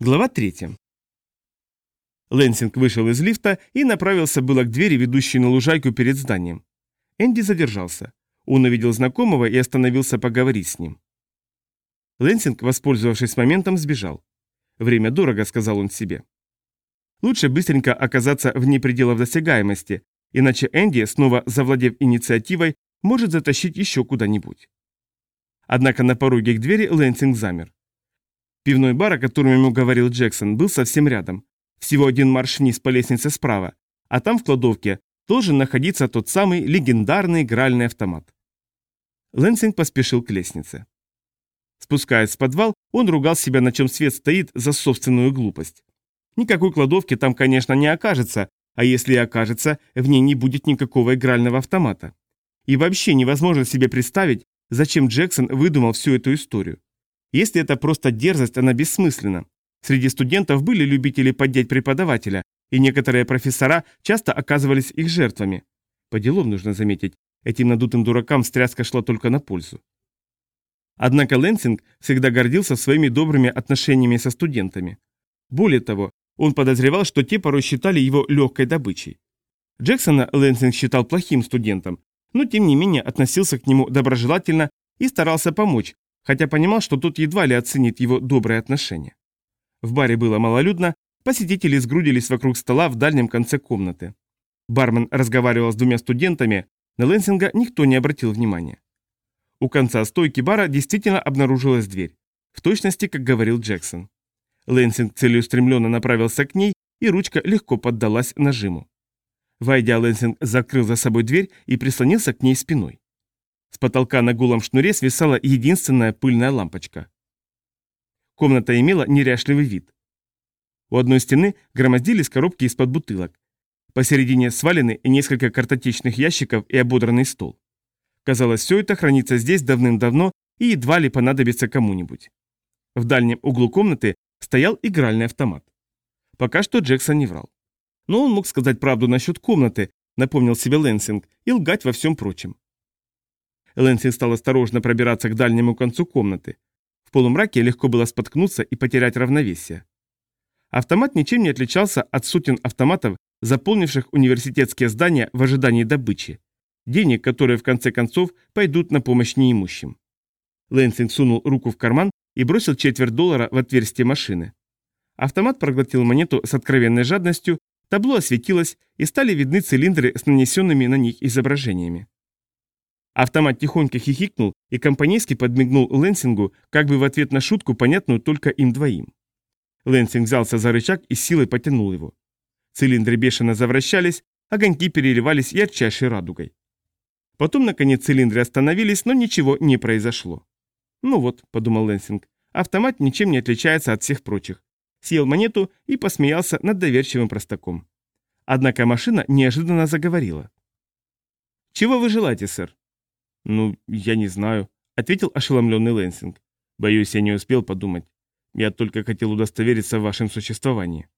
Глава 3. Лэнсинг вышел из лифта и направился было к двери, ведущей на лужайку перед зданием. Энди задержался. Он увидел знакомого и остановился поговорить с ним. Лэнсинг, воспользовавшись моментом, сбежал. «Время дорого», — сказал он себе. Лучше быстренько оказаться вне пределов досягаемости, иначе Энди, снова завладев инициативой, может затащить еще куда-нибудь. Однако на пороге к двери Лэнсинг замер. Пивной бар, о котором ему говорил Джексон, был совсем рядом. Всего один марш вниз по лестнице справа, а там в кладовке должен находиться тот самый легендарный игральный автомат. Лэнсинг поспешил к лестнице. Спускаясь в подвал, он ругал себя, на чем свет стоит, за собственную глупость. Никакой кладовки там, конечно, не окажется, а если и окажется, в ней не будет никакого игрального автомата. И вообще невозможно себе представить, зачем Джексон выдумал всю эту историю. Если это просто дерзость, она бессмысленна. Среди студентов были любители поддеть преподавателя, и некоторые профессора часто оказывались их жертвами. По делам нужно заметить, этим надутым дуракам стряска шла только на пользу. Однако Лэнсинг всегда гордился своими добрыми отношениями со студентами. Более того, он подозревал, что те порой считали его легкой добычей. Джексона Лэнсинг считал плохим студентом, но тем не менее относился к нему доброжелательно и старался помочь, хотя понимал, что тот едва ли оценит его добрые отношения. В баре было малолюдно, посетители сгрудились вокруг стола в дальнем конце комнаты. Бармен разговаривал с двумя студентами, на Лэнсинга никто не обратил внимания. У конца стойки бара действительно обнаружилась дверь, в точности, как говорил Джексон. Лэнсинг целеустремленно направился к ней, и ручка легко поддалась нажиму. Войдя, Лэнсинг закрыл за собой дверь и прислонился к ней спиной. С потолка на голом шнуре свисала единственная пыльная лампочка. Комната имела неряшливый вид. У одной стены громоздились коробки из-под бутылок. Посередине свалены несколько картотечных ящиков и ободранный стол. Казалось, все это хранится здесь давным-давно и едва ли понадобится кому-нибудь. В дальнем углу комнаты стоял игральный автомат. Пока что Джексон не врал. Но он мог сказать правду насчет комнаты, напомнил себе Лэнсинг, и лгать во всем прочем. Лэнсинг стал осторожно пробираться к дальнему концу комнаты. В полумраке легко было споткнуться и потерять равновесие. Автомат ничем не отличался от сотен автоматов, заполнивших университетские здания в ожидании добычи. Денег, которые в конце концов пойдут на помощь неимущим. Лэнсинг сунул руку в карман и бросил четверть доллара в отверстие машины. Автомат проглотил монету с откровенной жадностью, табло осветилось и стали видны цилиндры с нанесенными на них изображениями. Автомат тихонько хихикнул и компанейски подмигнул Лэнсингу, как бы в ответ на шутку, понятную только им двоим. Лэнсинг взялся за рычаг и силой потянул его. Цилиндры бешено завращались, огоньки переливались ярчайшей радугой. Потом, наконец, цилиндры остановились, но ничего не произошло. «Ну вот», — подумал Лэнсинг, — «автомат ничем не отличается от всех прочих». Съел монету и посмеялся над доверчивым простаком. Однако машина неожиданно заговорила. «Чего вы желаете, сэр?» «Ну, я не знаю», — ответил ошеломленный Лэнсинг. «Боюсь, я не успел подумать. Я только хотел удостовериться в вашем существовании».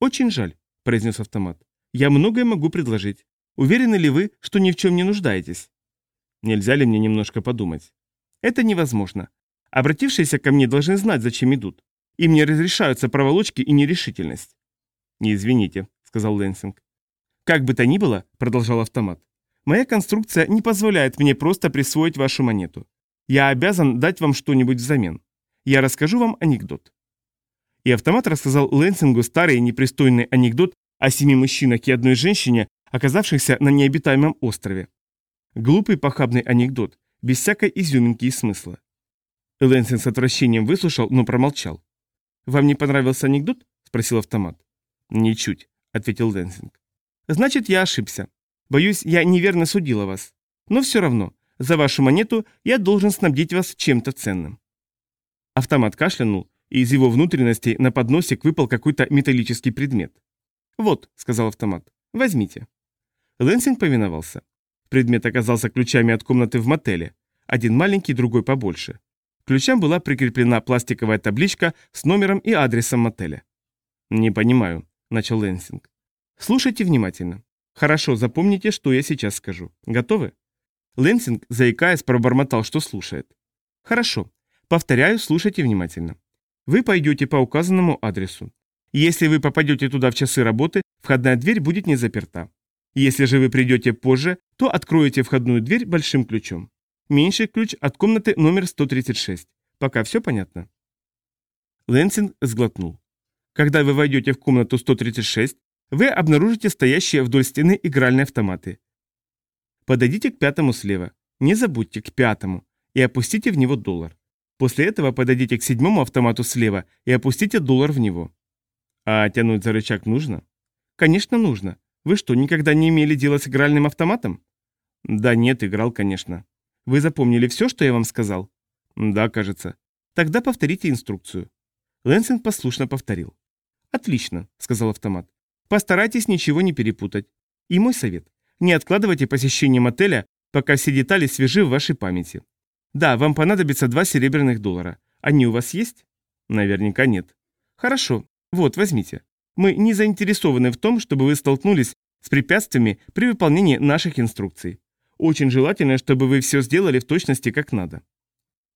«Очень жаль», — произнес автомат. «Я многое могу предложить. Уверены ли вы, что ни в чем не нуждаетесь?» «Нельзя ли мне немножко подумать?» «Это невозможно. Обратившиеся ко мне должны знать, зачем идут. Им не разрешаются проволочки и нерешительность». «Не извините», — сказал Лэнсинг. «Как бы то ни было», — продолжал автомат, Моя конструкция не позволяет мне просто присвоить вашу монету. Я обязан дать вам что-нибудь взамен. Я расскажу вам анекдот». И автомат рассказал Лэнсингу старый непристойный анекдот о семи мужчинах и одной женщине, оказавшихся на необитаемом острове. Глупый похабный анекдот, без всякой изюминки и смысла. Лэнсинг с отвращением выслушал, но промолчал. «Вам не понравился анекдот?» – спросил автомат. «Ничуть», – ответил Лэнсинг. «Значит, я ошибся. Боюсь, я неверно судила вас. Но все равно, за вашу монету я должен снабдить вас чем-то ценным». Автомат кашлянул, и из его внутренностей на подносик выпал какой-то металлический предмет. «Вот», — сказал автомат, — «возьмите». Лэнсинг повиновался. Предмет оказался ключами от комнаты в мотеле. Один маленький, другой побольше. К ключам была прикреплена пластиковая табличка с номером и адресом мотеля. «Не понимаю», — начал Лэнсинг. «Слушайте внимательно. Хорошо, запомните, что я сейчас скажу. Готовы? Лэнсинг, заикаясь, пробормотал, что слушает. Хорошо. Повторяю, слушайте внимательно. Вы пойдете по указанному адресу. Если вы попадете туда в часы работы, входная дверь будет не заперта. Если же вы придете позже, то откроете входную дверь большим ключом. Меньший ключ от комнаты номер 136. Пока все понятно? Лэнсинг сглотнул. Когда вы войдете в комнату 136, вы обнаружите стоящие вдоль стены игральные автоматы. Подойдите к пятому слева. Не забудьте, к пятому. И опустите в него доллар. После этого подойдите к седьмому автомату слева и опустите доллар в него. А тянуть за рычаг нужно? Конечно, нужно. Вы что, никогда не имели дела с игральным автоматом? Да нет, играл, конечно. Вы запомнили все, что я вам сказал? Да, кажется. Тогда повторите инструкцию. Лэнсинг послушно повторил. Отлично, сказал автомат. Постарайтесь ничего не перепутать. И мой совет. Не откладывайте посещение мотеля, пока все детали свежи в вашей памяти. Да, вам понадобится два серебряных доллара. Они у вас есть? Наверняка нет. Хорошо. Вот, возьмите. Мы не заинтересованы в том, чтобы вы столкнулись с препятствиями при выполнении наших инструкций. Очень желательно, чтобы вы все сделали в точности как надо.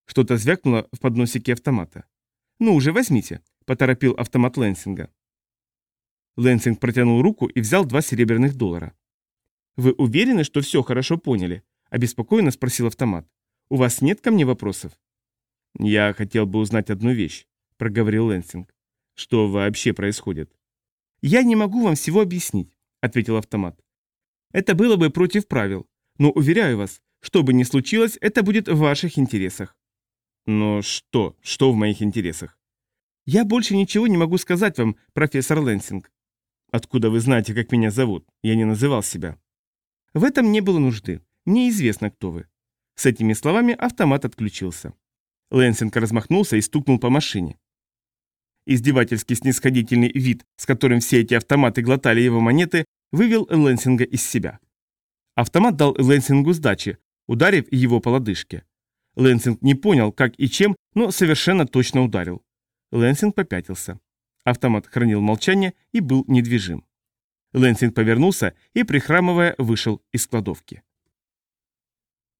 Что-то звякнуло в подносике автомата. «Ну уже возьмите», – поторопил автомат Лэнсинга. Лэнсинг протянул руку и взял два серебряных доллара. «Вы уверены, что все хорошо поняли?» – обеспокоенно спросил автомат. «У вас нет ко мне вопросов?» «Я хотел бы узнать одну вещь», – проговорил Лэнсинг. «Что вообще происходит?» «Я не могу вам всего объяснить», – ответил автомат. «Это было бы против правил, но, уверяю вас, что бы ни случилось, это будет в ваших интересах». «Но что? Что в моих интересах?» «Я больше ничего не могу сказать вам, профессор Лэнсинг. «Откуда вы знаете, как меня зовут? Я не называл себя». «В этом не было нужды. Мне известно, кто вы». С этими словами автомат отключился. Лэнсинг размахнулся и стукнул по машине. Издевательский снисходительный вид, с которым все эти автоматы глотали его монеты, вывел Лэнсинга из себя. Автомат дал Лэнсингу сдачи, ударив его по лодыжке. Лэнсинг не понял, как и чем, но совершенно точно ударил. Лэнсинг попятился. Автомат хранил молчание и был недвижим. Лэнсинг повернулся и, прихрамывая, вышел из кладовки.